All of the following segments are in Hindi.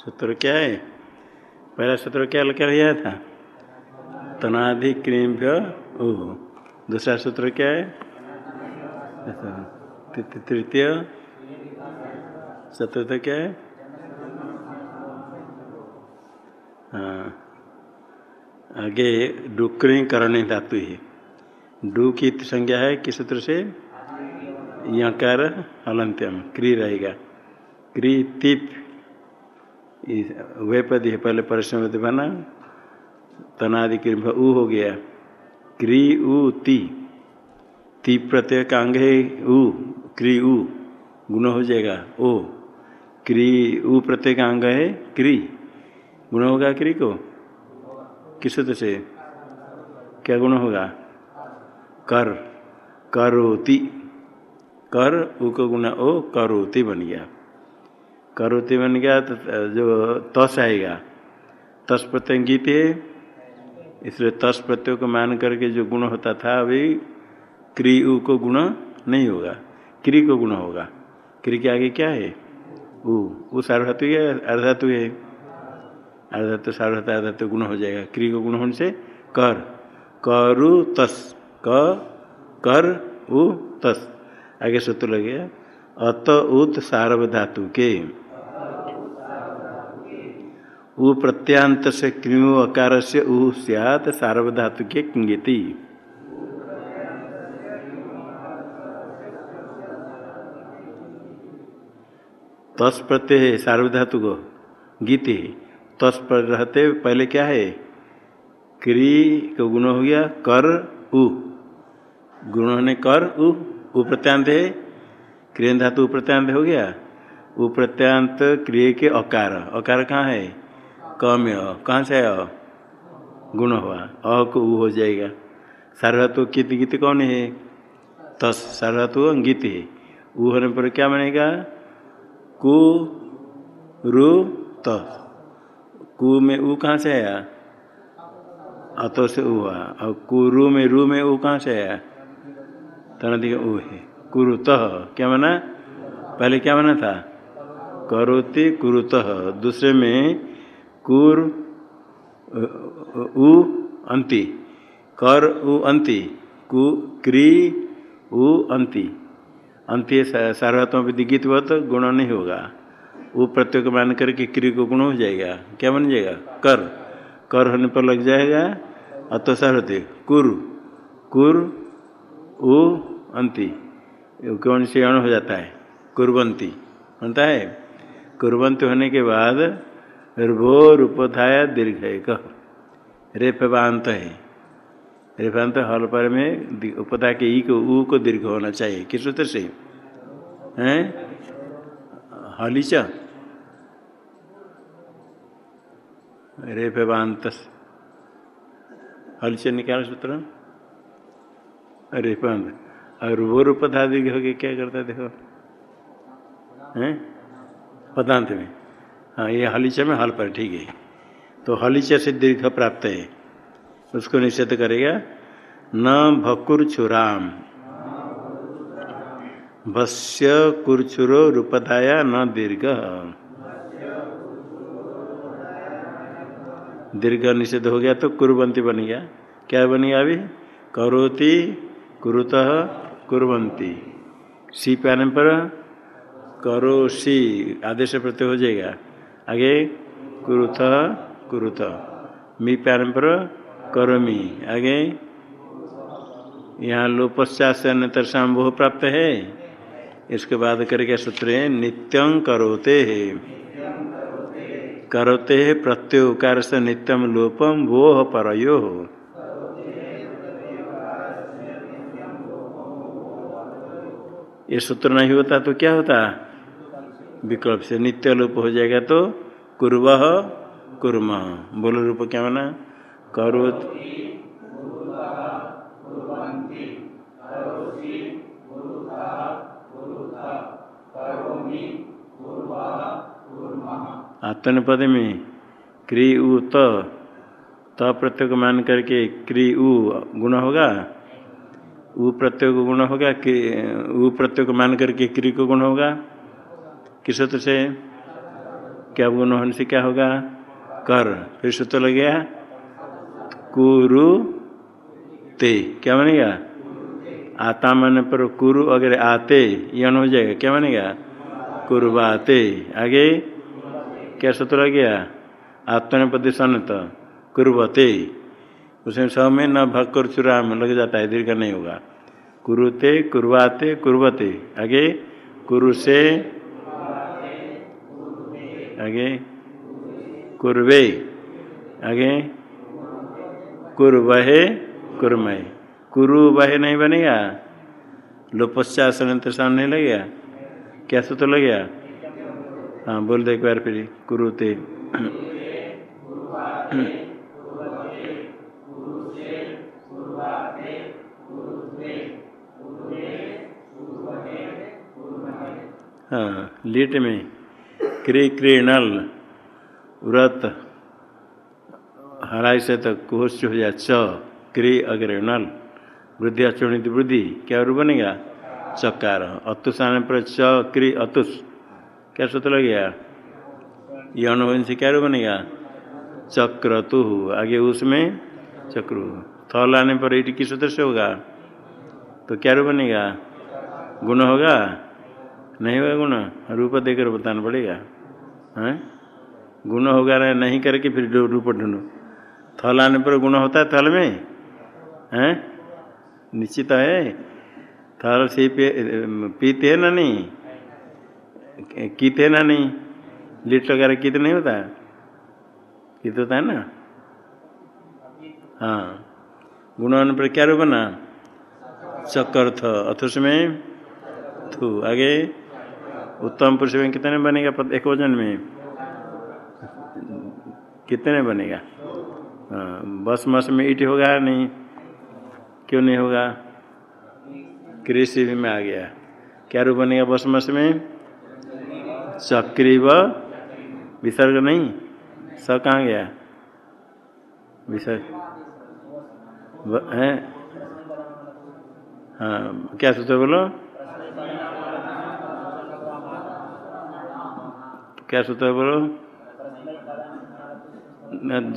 सूत्र क्या है? पहला सूत्र क्या क्या लिया था? तनाधि क्रीम्य ओह दूसरा सूत्र क्या है? तृतीय चतुर्थ क्या है? हाँ। आगे डुक्री करणे धातु है। डू की संज्ञा है किस सूत्र से? यकार हलंत्यम, क्री रहेगा। क्री तिप। वे पद है पहले परिश्रम बना। तनादि क्री ऊ हो गया। क्री उ ती। ती प्रत्यय का अंग है उ क्री उ गुण हो जाएगा ओ। क्री उ प्रत्यय का अंग है क्री गुण होगा क्री को? किस से? क्या गुण होगा? कर। करोति। कर उ को गुना ओ, करोति बन गया। करोति बन गया तो जो तस आएगा। तस प्रत्यय गीत इसलिए तस प्रत्यय को मान करके जो गुण होता था, अभी क्री उ को गुण नहीं होगा। क्री को गुण होगा। क्री के आगे क्या है? उ। उ सार्वधातु है, अर्धातु है। अर्धातु, सार्वधातु, अर्धातु गुण हो जाएगा। क्री को गुण होने से कर। करु तस क, कर, उ, तस। आगे सूत्र लगेगा अत उत सार्वधातु के। उ प्रत्यांत से क्रियो अकार से उ सियात सार्वधातु के किंगति। तस् प्रत्यय सार्वधातु को। गीति तस् पर रहते पहले क्या है? क्री का गुण हो गया कर उ। गुण होने कर उ प्रत्यांत है। क्रियन धातु प्रत्यांत हो गया। उ प्रत्यांत क्रिय के अकार। अकार कहाँ है? क में अ कहाँ से अ गुण हुआ। अ को उ हो जाएगा। सार्वधातु कित गीत कौन है? तस। सार्वधातु अंगित है। उ होने पर क्या बनेगा? कु, रु, त। कु में ऊ कहाँ से आया? अतो से ऊ हुआ। और कुरु में रू में ऊ कहाँ से आया? तनदि उ है। कुरुत। क्या बना पहले क्या माना था? करोति कुरुत। दूसरे में कुर, उ, अंति। कर, उ, अंति। कु, क्री, उ, अंति। अंत्य सार्वत्म हुआ तो गुण नहीं होगा। वो प्रत्येक मान करके क्री को गुण हो जाएगा। क्या बन जाएगा? कर। कर होने पर लग जाएगा अतो सार्वते कुर। कुर, उ, अंति। कौन से अण हो जाता है। कुरबंती बनता है? कुरबंती होने के बाद भो रूपोधाया दीर्घ कह रेफांत है। रेफांत हल पर में उपधा के ई को ऊ को दीर्घ होना चाहिए। किस सूत्र से? हैं? हलीच। रेफांत हलीच निकाल सूत्र। रेफांत और वो रूपधा दीर्घ हो गया क्या करता है देखो? हैं? पदांत में। हाँ ये हलीच में हल पर, ठीक है। तो हलीच से दीर्घ प्राप्त है। उसको निषेध करेगा, न भकुर छुराम भस्य कुरछुरो रूपधाया न दीर्घ। दीर्घ निषेध हो गया तो कुरबंती बन गया। क्या बन गया अभी? करोति कुरुत कुरबंती सी पाने पर करोसी आदेश प्रत्यय हो जाएगा। आगे कुरुथ कुरुथ मी पाने पर करोमी। आगे, यहाँ लोपश्चात से अन्यतर वो प्राप्त है। इसके बाद करके सूत्र है नित्यं करोते है। करोते है प्रत्युकार से नित्यम लोपम वो परयो। ये सूत्र नहीं होता तो क्या होता? विकल्प से नित्य लोप हो जाएगा तो कुर्व कुर्म। बोलो रूप क्या माना करोत। आत्मपद में क्री उ त प्रत्यय को मान करके क्री उ गुण होगा? उ प्रत्यय को गुण होगा कि उ प्रत्यय को मान करके क्री को गुण होगा। किस सूत्र से? क्या गुण होने से क्या होगा? कर। फिर सूत्र लग गया, कुरु ते। क्या बनेगा? आता मन पर कुरु अगर आते यन हो जाएगा। क्या बनेगा? कुरबाते। आगे क्या सूत्र लग गया? आत्मनिपति सन्नत। कुरबते। उसमें सब में न भक्कर चुराम लग जाता है, दीर्घ नहीं होगा। कुरुते, कुरवाते कुरबते आगे कुरु से आगे, कुरवे। आगे, कुरवहे कुरमय कुरु वह नहीं बनेगा? लोपश्चासन नहीं लगेगा? क्या तो लग गया हाँ बोल दे एक बार फिर। कुरुते। हाँ लीट में। क्री क्रीणल व्रत, हराई से तो कोश हो जाए, च, क्री अग्रणल वृद्धि, अचुणित वृद्धि, क्या रूप बनेगा? चकार। अतुष आने पर च, क्री, अतुष। क्या सूत्र लग गया ये अनुभव से क्या रूप बनेगा? चक्रतु। आगे उसमें चक्रु। थल आने पर ईट किस सूत्र से होगा? तो क्या रूप बनेगा? गुण होगा? नहीं होगा गुण? रूप देकर बताना पड़ेगा। हैं? गुण होगा ना नहीं करके फिर रूप ढूंढो। थल आने पर गुण होता है थल में? हैं? निश्चित है? थल से पीते है ना नहीं? कीते ना नहीं? लिट वगैरह कीत नहीं होता? कीत होता है ना? हाँ। गुण होने पर क्या रूप बना चक्कर थ अथुष में? थू। आगे? उत्तम पुरुष में कितने बनेगा? एक वज़न में। कितने बनेगा? हाँ बस मस में ईट होगा नहीं? क्यों नहीं होगा? कृषि भी में आ गया। क्या रूप बनेगा बस मस में? चक्री व विसर्ग नहीं? स कहाँ गया? विसर्ग। है? हाँ क्या सोचो बोलो? क्या सूत्र है बोलो?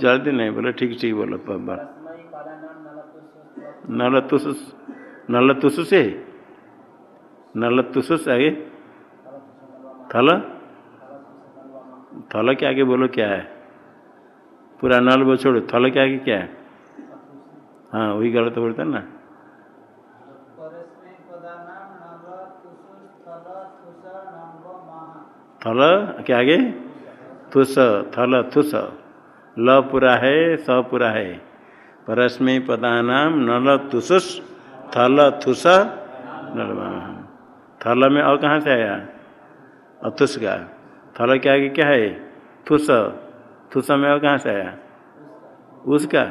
जल्दी नहीं, बोलो, ठीक ठीक बोलो बार नलतुस नलतुस से नलतुस आगे थल? थल के आगे बोलो क्या है? पूरा नल वो छोड़ो, थल के आगे क्या है? हाँ वही गलत बोलता ना। थल, क्या आगे? थुस थल थुस ल पूरा है, स पूरा है। परस्मय पदानाम नल तुसुस, थल थुस थल में और कहाँ से आया? अथुस का। थल के आगे क्या है? थुस थुस में और कहाँ से आया? उसका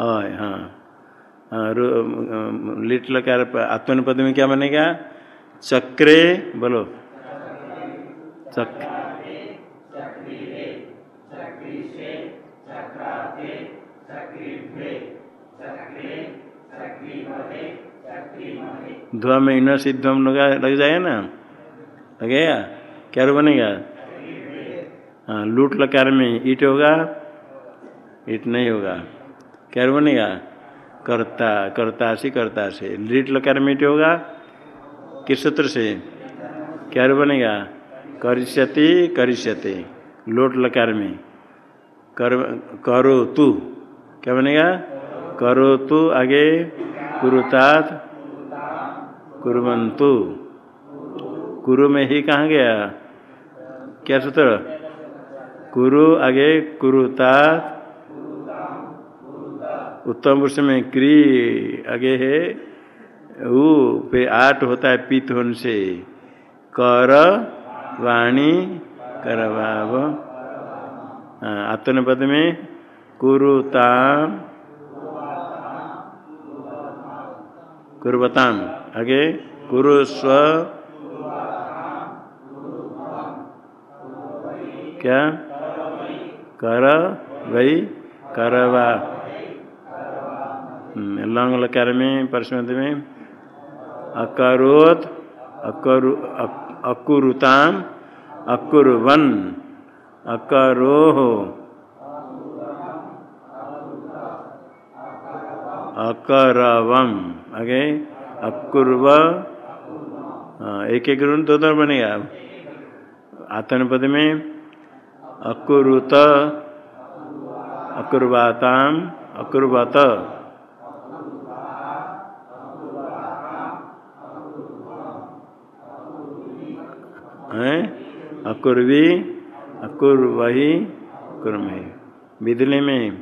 हाँ। हाँ लिट लकार आत्मनिपद में क्या बनेगा? चक्रे, बोलो। धुआ में इन सिद्धम लगा लग जाएगा ना? लगेगा? क्या रू बनेगा? हाँ लूट लकार में ईट होगा, ईट नहीं होगा। क्या रू बनेगा? करता करता से करता से लीट लकार में ईट होगा, किस सूत्र से? क्या रू बनेगा? करिष्यति, करिष्यते। लोट लकार में। कर करो तू क्या बनेगा? करो तू आगे। कुरुतात कुरंतु कुरु में ही कहाँ गया? क्या सूत्र? कुरु आगे कुरुतात उत्तम पुरुष में क्री आगे है। ऊ पे आठ होता है पीत होने से। कर वाणी करवाव। आत्मनिपद में कुरुताम। कुर्वताम। आगे कुरु स्व क्या? कर वही करवा लंग लकार में परसमत में। अकरोत। अकरु अकुरुताम, अकुरवन, अकरोह। अकरवम आगे अकुर्व एक एक ऋण दो दो बनेगा। आतन पद में अकुरुत, अकुर्वाताम, अकुर्वत है अकुर्वी अकुर वही कुरमय बिदले में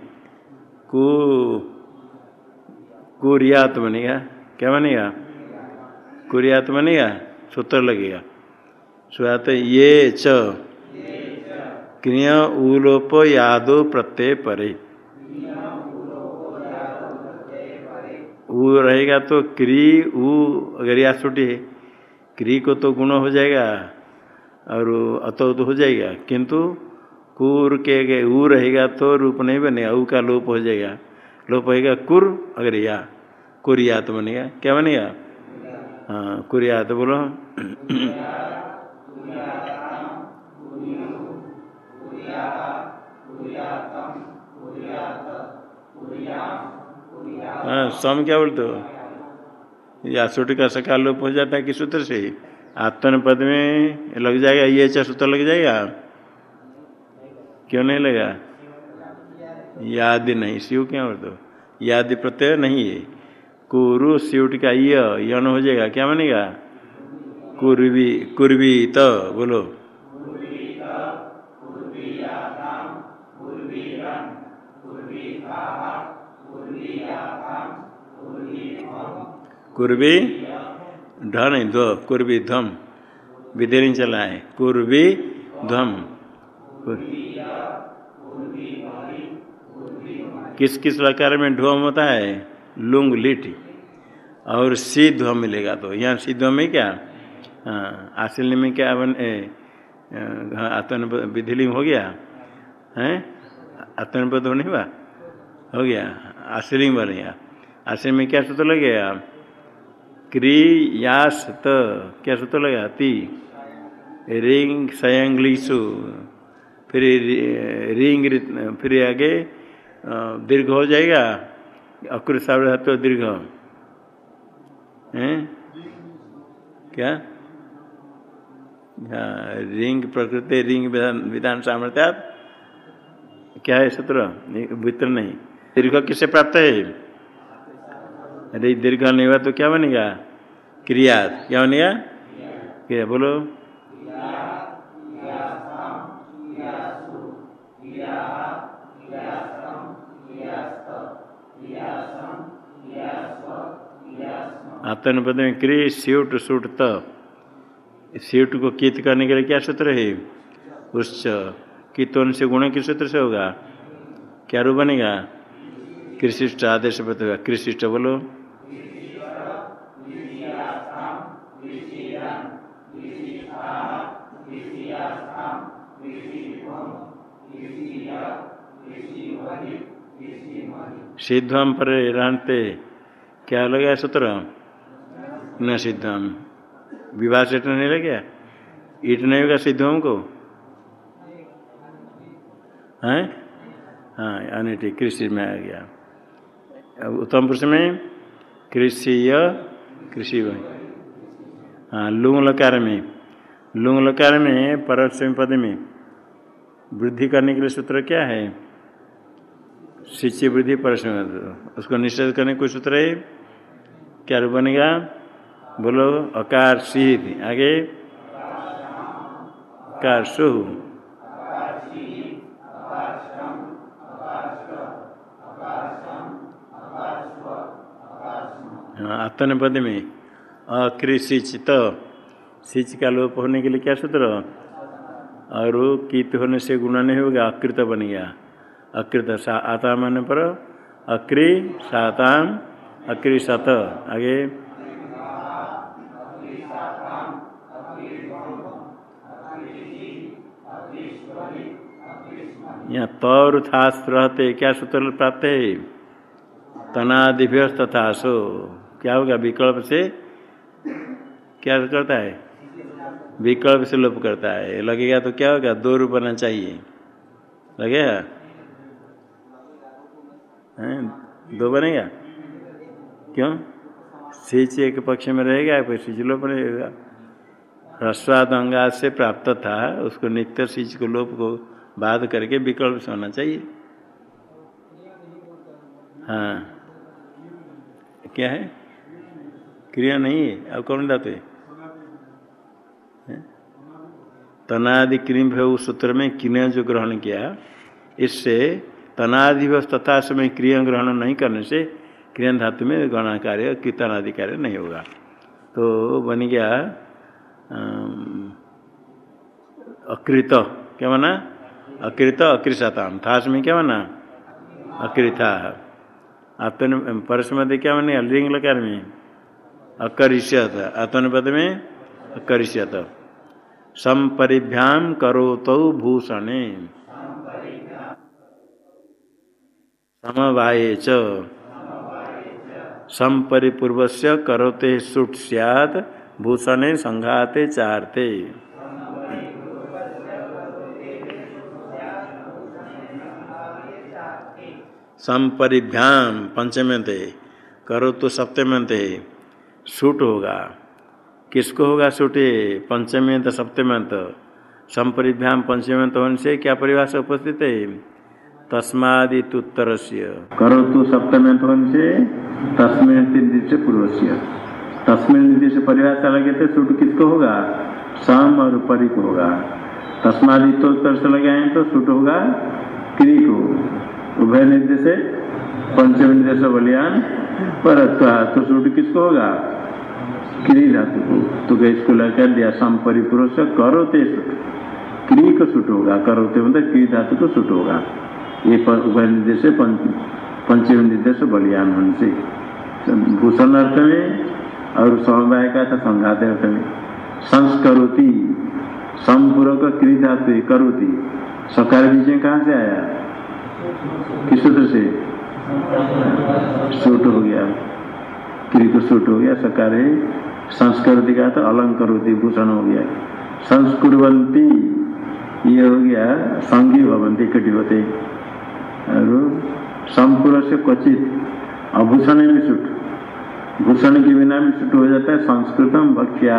कु कुरियात बनेगा क्या बनेगा? कुरियात बनेगा सूत्र लगेगा। सुत ये च। क्रिया उलोप यादो प्रत्यय परे। उ रहेगा तो क्री ऊ अगर या छुट्टी है, क्री को तो गुण हो जाएगा। और अतो तो हो जाएगा। किंतु कुर के ऊ रहेगा तो रूप नहीं बनेगा, ऊ का लोप हो जाएगा। लोप होएगा कुर, अगर या कुरिया तो बनेगा, क्या बनेगा? हाँ कुरिया तो बोलो। हाँ सम क्या बोलते हो? या सूट का सकाल लोप हो जाता है किस सूत्र से आत्मन पद में लग जाएगा, ये अच्छा सूत्र लग जाएगा? क्यों नहीं लगा? याद नहीं, शिव क्या बोलते याद प्रत्यय नहीं है। कुरु स्यूट का यन हो जाएगा, क्या बनेगा? कुर्वी कुर्वी तो बोलो। कुर्वी ढ नहीं ध्व कुर्वी ध्वम नहीं चला है कुर्वी ध्वम किस किस प्रकार में ढोम होता है? लुंग लिट। और सी ध्वम मिलेगा तो। यहाँ सी ध्वम में क्या? हाँ आशिल में क्या बन आत्मन विधिलिंग हो गया? है? आत्मनिपद हो नहीं हुआ हो गया। आश्रिंग बनेगा आश्रिंग में क्या सूत्र लगेगा क्री यास त क्या सूत्र लगा? ती। रिंग सयंग्लिसु। फिर रिंग फिर आगे दीर्घ हो जाएगा? अक्र सार्वधातु दीर्घ। हैं? क्या? रिंग प्रकृति, रिंग विधान विधान सामर्थ्या। क्या है सूत्र वित्र नहीं। दीर्घ किससे प्राप्त है? अरे दीर्घ नहीं हुआ तो क्या बनेगा? क्रिया। क्या बनेगा? क्रिया। बोलो। आतन पद में क्री, स्यूट, सूट, त। स्यूट को कित करने के लिए क्या सूत्र है? उच्च। कितों से गुण किस सूत्र से होगा? क्या रूप बनेगा? कृषिष्ट आदेश पद होगा कृषिष्ट बोलो। सिद्धम पर रहते क्या लगा सूत्र न सिद्धम। विवाह से तो नहीं गया ईट नहीं होगा सिद्धम को? हैं? हाँ अनिट कृषि में आ गया। अब उत्तम पुरुष में कृषि कृषि हाँ लुंग लकार में। लुंग लकार में परस्म पद में। वृद्धि करने के लिए सूत्र क्या है? शिष्य वृद्धि परस्म उसको निषेध करने कोई सूत्र है? क्या रूप बनेगा? बोलो अकार सीध आगे कार सुह आत्न पद में, अकृषिचित। सिच का लोप होने के लिए क्या सूत्र? और कित होने से गुणा नहीं होगा, अकृत बन गया। अकृत आता माने पर, अक्रि साताम, अक्रि सत। आगे। यहाँ तौर था रहते, क्या सूत्र प्राप्त है? तनादिभ्य तथा सो क्या होगा? विकल्प से क्या करता है? विकल्प से लोप करता है। लगेगा तो क्या होगा? दो रूप बनना चाहिए। लगेगा? दो बनेगा? क्यों? सिच एक पक्ष में रहेगा, फिर सिच लोप रहेगा। ह्रस्वाद से प्राप्त था, उसको नित्य सिच को लोप को बाध करके विकल्प से होना चाहिए। हाँ। क्या है? क्रिया नहीं है। अब कौन है? तनादि क्रीम है उस सूत्र में क्रिया जो ग्रहण किया, इससे तनादिवस तथा समय क्रिया ग्रहण नहीं करने से क्रिया धातु में गणा कार्य कीर्तनादि कार्य नहीं होगा। तो बन गया अकृत। क्या माना? अकृत अकृषता था में क्या माना? अकृथा आत्म परसमद क्या माने? लिंग लकार में। अकरिष्यत। आत्मनिपद में अकरिष्यत। संपरिभ्याम करो तो भूषणे। समवाये च। संपरिपूर्व से करोते सुट सियात, भूषणे संघाते चारते। संपरिभ्याम पंचमते करो तो सप्तमते सूट होगा। किसको होगा सूट? पंचमी सप्तमंत संपरिभ्याम पंचमंत होने से क्या परिभाषा उपस्थित है? तस्मादित उत्तर से करो तो सप्तमंत होने से तस्में निर्देश पूर्व से तस्में निर्देश परिभाषा लगे थे सूट किसको होगा? सम और परि को होगा। तस्मादित उत्तर से लगाए तो सूट होगा क्री को। उभय निर्देश पंचम निर्देश बलियान पर तो सूट किसको होगा? क्री धातु को। तो इसको लगा दिया, सम परिपुरुष करो ते क्री को सुट होगा, करोते मतलब क्री धातु को सुट होगा। ये उभय निर्देश पंचम निर्देश बलियान होने से भूषण अर्थ में और समवाय का था संघात अर्थ में। संस्करोती समपूर्वक क्री धातु करोती, सकार बीच कहाँ से आया? किस सूत्र से? सूट हो गया। क्री को सूट हो गया, सकार संस्कृति का तो अलंकरोती, भूषण हो गया। संस्कुरवंती, ये हो गया संगी भवंती कटी और संपूर्ण से क्वचित अभूषण भी सुट। भूषण के बिना भी सुट हो जाता है, संस्कृतम भक्ष्या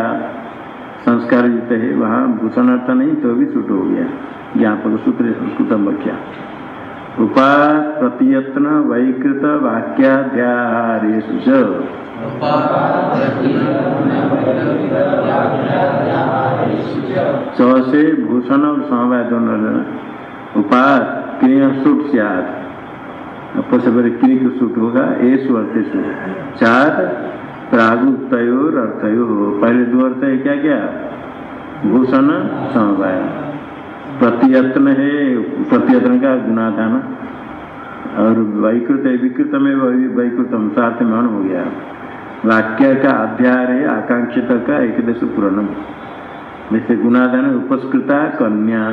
संस्कार युक्त है, वहाँ भूषण अर्थ नहीं तो भी सुट हो गया। ज्ञापक सूत्र संस्कृतम भक्ष्या उपा प्रतियत्न वैकृत वाक्याध्यारेशु से भूषण और समवाय दोनों उपात क्रिया सूट सियाद से पहले क्री को सूट होगा, एसु अर्थेशु चार प्रागुक्तोर अर्थयो पहले दो अर्थ है क्या क्या भूषण, समवाय। प्रतियत्न है प्रतियत्न का गुणाधान और वैकृत विकृत में वैकृतम, साथ में हो गया। वाक्य का अध्याय है, आकांक्षित का, एक देश पूर्णम। जैसे गुणाधान उपस्कृता, कन्या।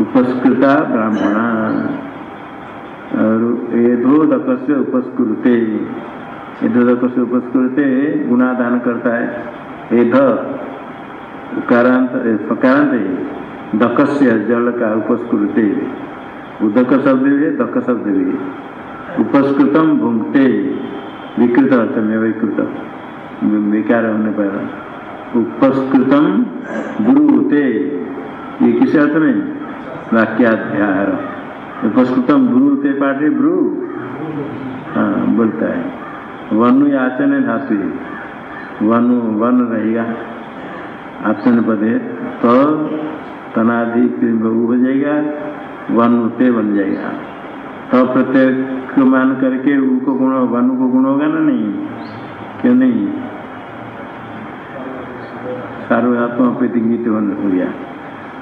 उपस्कृता ब्राह्मण। एधोदक से उपस्कृते। एधोदक से उपस्कृते गुणादान करता है। एध उकारांत सकारांत है। दक से जल का उपस्कृते। उदक शब्द भी है, दक शब्द भी उपस्कृतम भुंगते। विकृत अर्थ में विकृत विकार होने पर। उपस्कृतम ब्रूते ये किस अर्थ में? वाक्याध्याय उपस्कृतम ब्रूते पाठे ब्रू हाँ बोलता है, वनु आचन धातु वनु, वन रहेगा। आचन पद तो तनादि हो जाएगा, वन ते बन जाएगा। तो प्रत्येक को मान करके ऊ को गुण, वनु को गुण होगा ना नहीं? क्यों नहीं? सार्वधात्मा प्रतिंगित हो गया।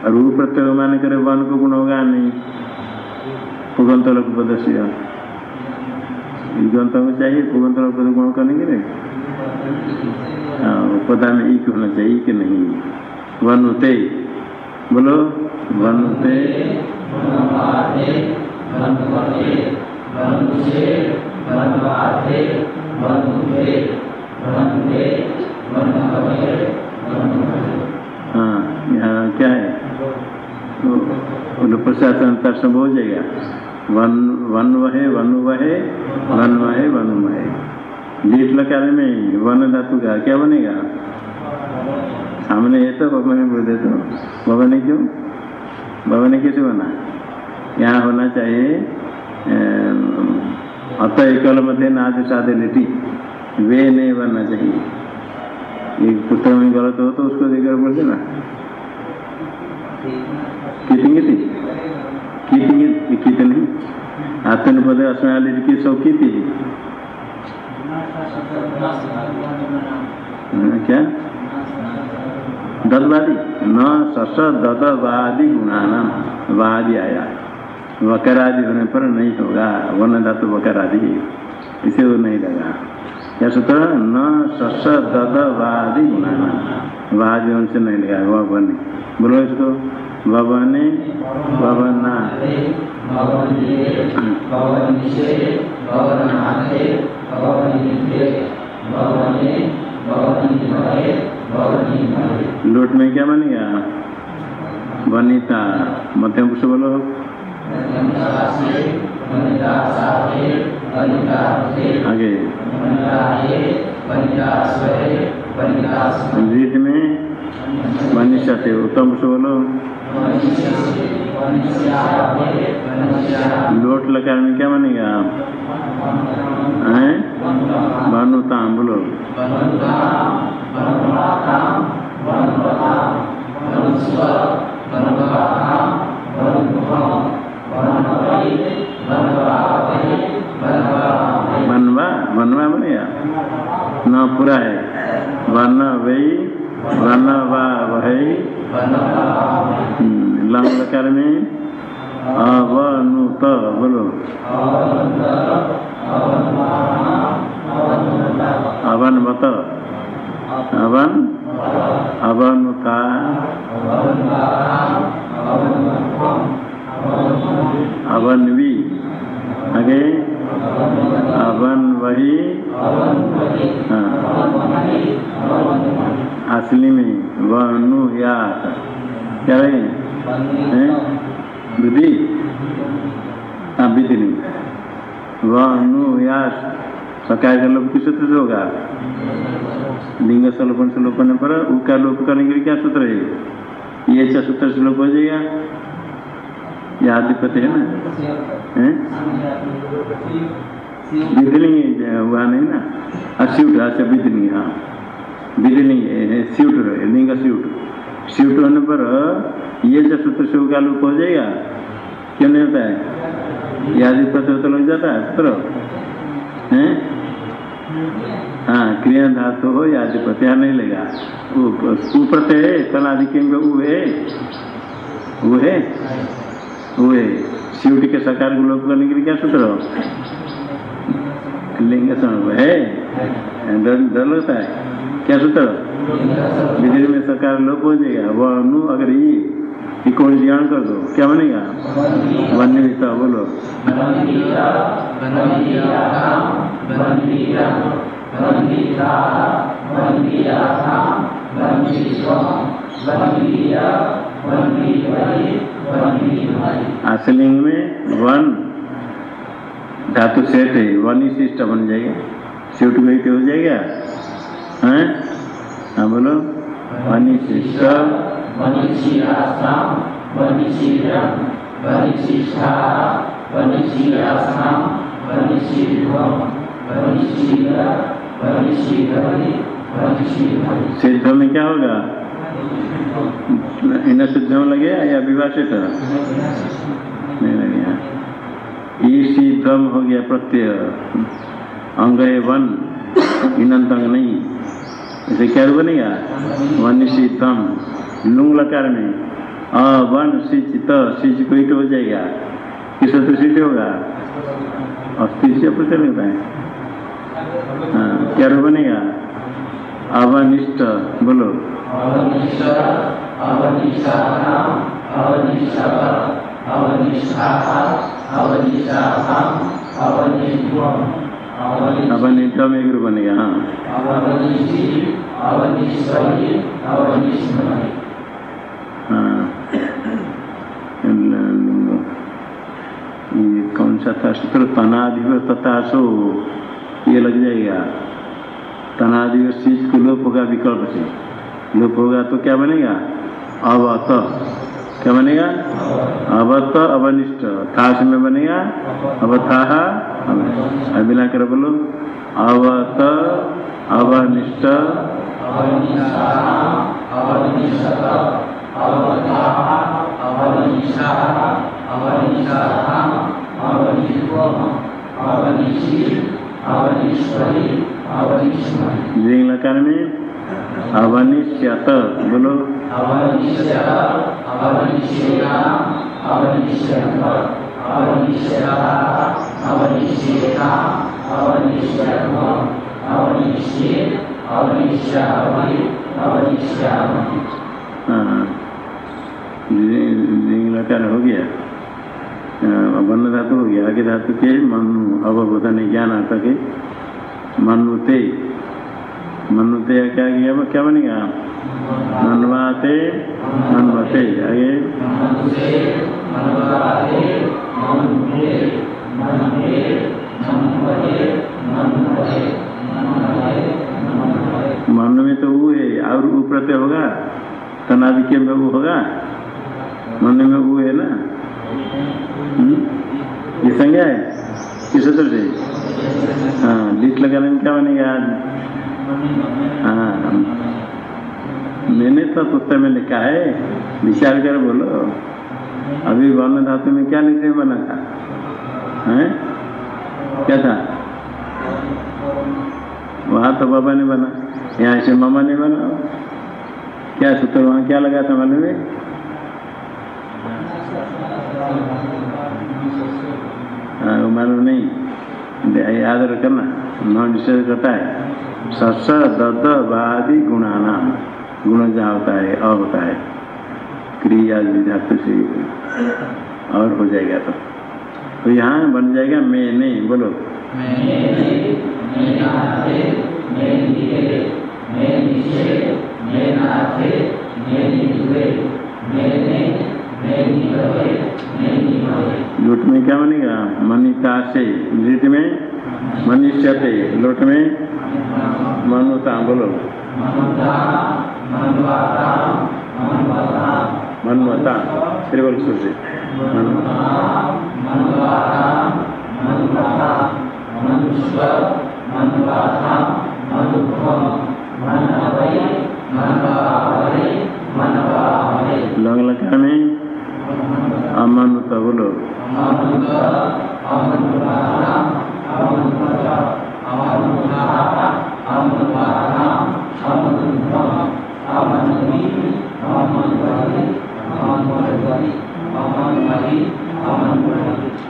और वो प्रत्येक मान कर, वन को गुण होगा नहीं। पुगंत पद से युगंत में चाहिए पुगंत लोक पद गुण करेंगे रे हाँ पदा में एक होना चाहिए कि नहीं। वन होते बोलो। वन होते हाँ यहाँ क्या है? प्रशासन सब हो जाएगा। वन वन वहे, वनु वहे, वन वहे, वनु वहे। लीट लकार में वन धातु का क्या बनेगा? सामने ये तो भवन बोल दे तो। भवन क्यों? भवन कैसे बना? यहाँ होना चाहिए अत एकल मध्य नाद साधे लिटी। वे नहीं बनना चाहिए। एक पुत्र में गलत हो तो उसको देखकर बोल देना। कितनी थी? कितनी? कितनी आत्म पद असमाली की सौ की थी? क्या? ददवादी न सस ददवादी गुणानाम वादी आया। वकर आदि होने पर नहीं होगा। वन धातु वकर आदि इसे वो नहीं लगा। क्या सूत्र न सस ददवादी गुणानाम वादी उनसे नहीं लगा। वह बने बोलो इसको। भवने भवना। लोट में क्या बनेगा वनिता। मध्यम पुरुष बोलो। आगे। रीत में मनीषा थे उत्तम पुरुष बोलो। लोट लकार में क्या बनेगा? हैं? भानुताम बोलो। बनवा बनवा बनेगा? न पूरा है वन वही वन वही लंग लकार में अवनुत बोलो। अवनवत अवन अवनुता अवनवी आगे? अवन वही असली में। वनु या क्या है हाँ विधि नहीं वनुयात सकाय का लोग किस सूत्र से होगा लिंग सलोपन से लोपन पर का लोप करने क्या सूत्र है ये अच्छा सूत्र से लोप हो जाएगा ये आधिपत्य है ना विधलिंग हुआ नहीं ना अस्यूट अच्छा विधलिंग हाँ विधलिंग स्यूट रहे लिंग स्यूट स्यूट होने पर ये जो सूत्र से का लोप हो जाएगा क्यों नहीं होता है? ये आधिपत्य तो लग जाता है सूत्र। हैं? हाँ क्रिया धातु हो या आधिपत्य यहाँ नहीं लेगा। ऊपर है तलादि के ऊ है। वो है? वो है। शिवटी के सकार को लोप करने के लिए क्या सूत्र? लिंग है। डर डर लगता है। क्या सूत्र विधि में सरकार लोप हो जाएगा वह अनु अगर ये कौन ज्ञान कर दो, क्या बनेगा? वन्यता बोलो। आसलिंग में वन धातु सेट है, वन ही शिष्ट बन जाएगा। स्यूट में हो जाएगा हैं? हाँ बोलो। ही सिद्ध में क्या होगा? इन सिद्ध में लगे या विवासित नहीं लगेगा ई सिद्धम हो गया प्रत्यय। अंग है वन इनंत अंग नहीं। इसे क्या बनेगा वन सिद्धम लुंग लकार में। अ वन सिच को ईट हो जाएगा। किस तो सिट होगा? अस्थि से प्रत्यय लगता है हाँ क्या बनेगा? अवनिष्ठ, बोलो। अवनिष्ठम एक रूप बनेगा हाँ। हाँ। ये कौन सा था? सूत्र तनादिव तथा सो ये लग जाएगा। तनादिव चीज़ को लोप होगा विकल्प से। लोप होगा तो क्या बनेगा? अवत। क्या बनेगा? अवत। अवनिष्ठ। था में बनेगा? अवथा अबिना कर बोलो। अवत अवनिष्ठ। लकार में अवनिष्यत बोलो। हाँ जिंग लकार हो गया। वर्ण धातु हो गया। आगे धातु के मनु अवबोधन ज्ञान आता के मनुते मनुते क्या गया क्या बनेगा? मनवाते मनवते आगे। मन में तो वो है, और वो प्रत्यय होगा तनादिक्य में वो होगा। मन में वो है ना? ये संज्ञा है? किस सूत्र से? हाँ लिट लगाने में क्या बनेगा हाँ मैंने तो पुस्तक में लिखा है, विचार कर बोलो। अभी वर्ण धातु में क्या लिखने बना था? हैं? क्या था? वहाँ तो बाबा ने बना। यहाँ से मामा ने बना। क्या सूत्र वहाँ क्या लगा था मालूम है? मालूम नहीं। याद रखना, नौ निषेध करता है। सस, दद वादि गुणाना गुण जहाँ होता है अ होता है, क्रिया धातु से और हो जाएगा तो। तो यहाँ बन जाएगा मैंने बोलो। लुट में क्या बनेगा? मनिता से लिट में मनुष्यते लुट में मनुता, बोलो। मनमता फिर बोल सुन से लंग लगा में अमनुता बोलो।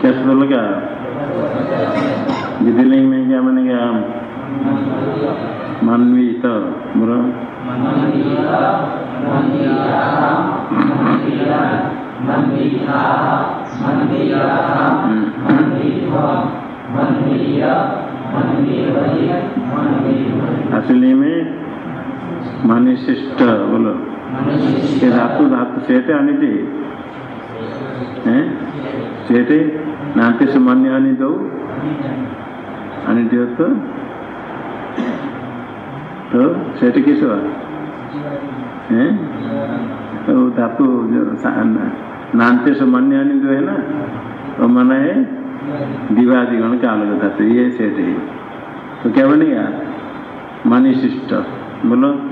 क्या सूत्र लगा विधिलिंग में क्या बनेगा मानवीत बोलो असली में मनिशिष्ट बोलो। ये धातु धातु सेते अनिति हैं? सेते नाते से मान्य अनि दो। अनिति हो तो। तो सेठ किस हुआ हैं? तो धातु जो नानते से मान्य अनि जो है ना? तो मन है दिवादिगण का अलग धातु ये है। तो क्या बनेगा? मनिशिष्ट बोलो।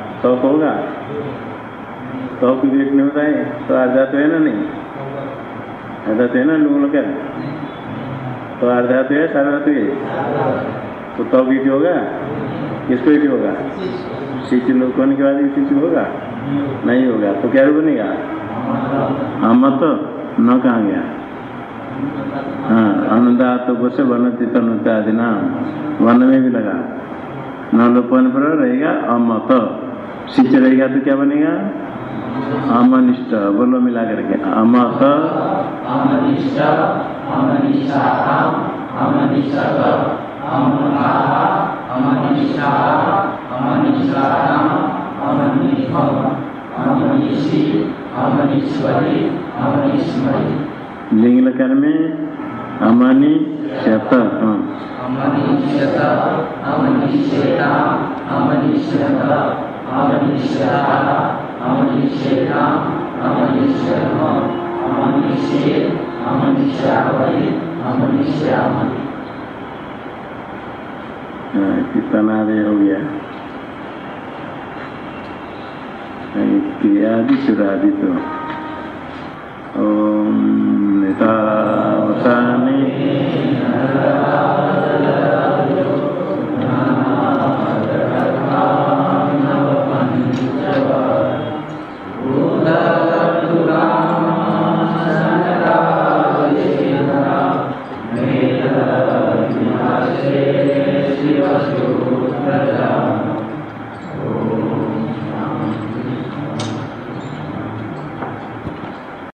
तो होगा? तो की वेट नहीं होता है तो आधा तो है ना नहीं? आधा तो है ना लूंग लगा तो आधा तो है, सारा तो है? तो तो ईट होगा? किसको ईट होगा? सिच लोप होने के बाद सिच होगा? नहीं होगा तो क्या बनेगा? अमत न कहाँ गया। हाँ अनुदात को से वनति तनुता आदि नाम। वन में भी लगा। न लोपन पर रहेगा अमत। सिच रहेगा तो क्या बनेगा? अमनिष्ठ बोलो मिला करके। अमना अमनीश्वरी लिंग लकार में अमनि शत। हाँ। अमनीष्यत अमनीष्येता अमनीष्यत अमनीष्यता अमनीष्येता अमनीष्यम अमनीष्ये अमनीष्यावरी अमनीष्यामि हाँ, कितना दे हो गया क्रियादि चुरादि तो ओम नेता